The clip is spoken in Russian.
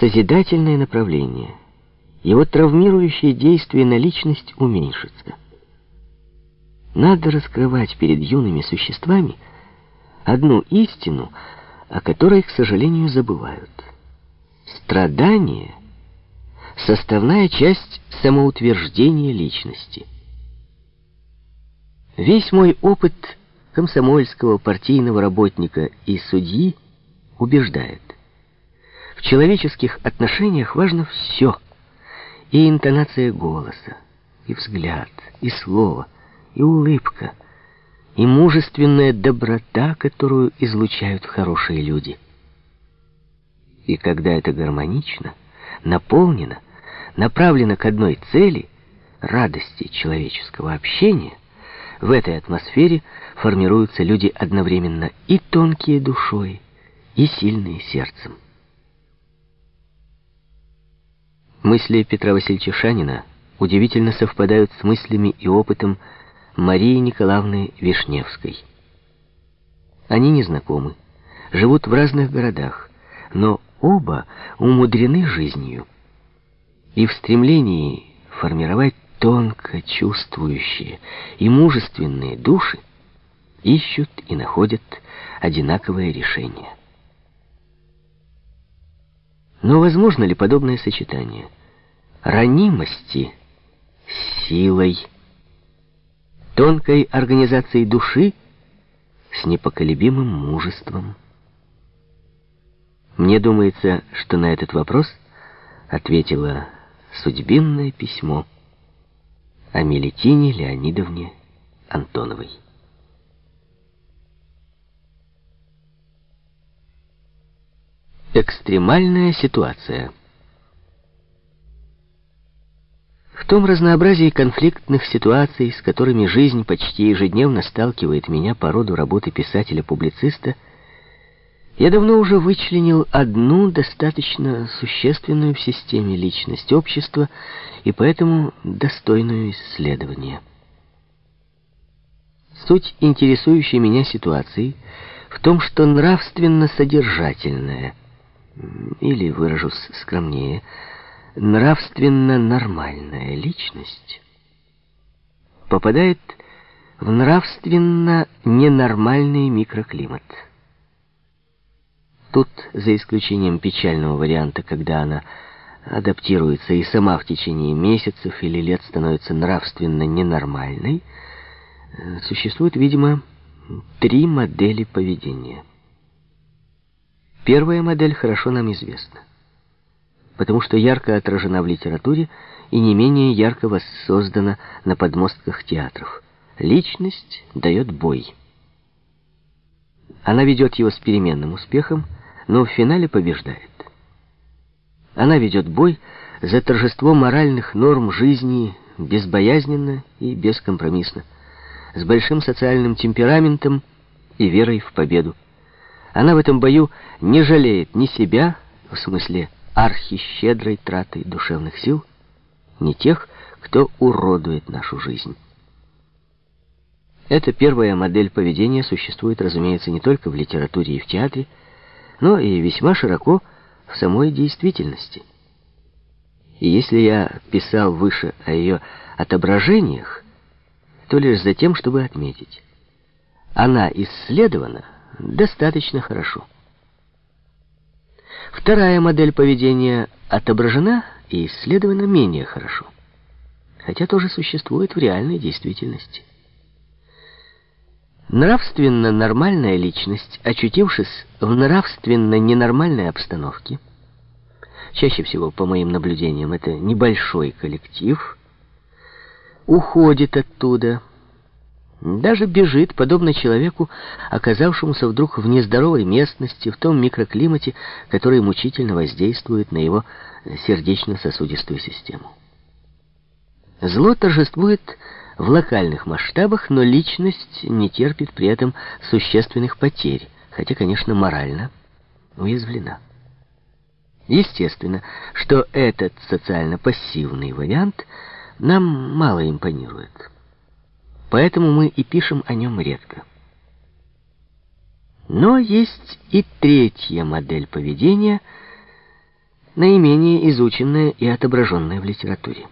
созидательное направление, его травмирующее действие на личность уменьшится. Надо раскрывать перед юными существами одну истину, о которой, к сожалению, забывают. Страдание — составная часть самоутверждения личности. Весь мой опыт комсомольского партийного работника и судьи убеждает. В человеческих отношениях важно все. И интонация голоса, и взгляд, и слово, и улыбка, и мужественная доброта, которую излучают хорошие люди. И когда это гармонично, наполнено, направлено к одной цели, радости человеческого общения, в этой атмосфере формируются люди одновременно и тонкие душой, и сильные сердцем. Мысли Петра Васильевича Шанина удивительно совпадают с мыслями и опытом Марии Николаевны Вишневской. Они не знакомы, живут в разных городах, но оба умудрены жизнью. И в стремлении формировать тонко чувствующие и мужественные души ищут и находят одинаковое решение. Но возможно ли подобное сочетание ранимости с силой, тонкой организацией души с непоколебимым мужеством? Мне думается, что на этот вопрос ответила судьбинное письмо о Мелетине Леонидовне Антоновой. Экстремальная ситуация. В том разнообразии конфликтных ситуаций, с которыми жизнь почти ежедневно сталкивает меня по роду работы писателя-публициста, я давно уже вычленил одну достаточно существенную в системе личность общества и поэтому достойную исследования. Суть интересующей меня ситуации в том, что нравственно-содержательная – или, выражусь скромнее, нравственно нормальная личность попадает в нравственно ненормальный микроклимат. Тут, за исключением печального варианта, когда она адаптируется и сама в течение месяцев или лет становится нравственно ненормальной, существует, видимо, три модели поведения. Первая модель хорошо нам известна, потому что ярко отражена в литературе и не менее ярко воссоздана на подмостках театров. Личность дает бой. Она ведет его с переменным успехом, но в финале побеждает. Она ведет бой за торжество моральных норм жизни безбоязненно и бескомпромиссно, с большим социальным темпераментом и верой в победу. Она в этом бою не жалеет ни себя, в смысле архищедрой траты душевных сил, ни тех, кто уродует нашу жизнь. Эта первая модель поведения существует, разумеется, не только в литературе и в театре, но и весьма широко в самой действительности. И если я писал выше о ее отображениях, то лишь за тем, чтобы отметить. Она исследована достаточно хорошо. Вторая модель поведения отображена и исследована менее хорошо, хотя тоже существует в реальной действительности. Нравственно нормальная личность, очутившись в нравственно ненормальной обстановке, чаще всего, по моим наблюдениям, это небольшой коллектив, уходит оттуда, даже бежит, подобно человеку, оказавшемуся вдруг в нездоровой местности, в том микроклимате, который мучительно воздействует на его сердечно-сосудистую систему. Зло торжествует в локальных масштабах, но личность не терпит при этом существенных потерь, хотя, конечно, морально уязвлена. Естественно, что этот социально-пассивный вариант нам мало импонирует. Поэтому мы и пишем о нем редко. Но есть и третья модель поведения, наименее изученное и отображенное в литературе.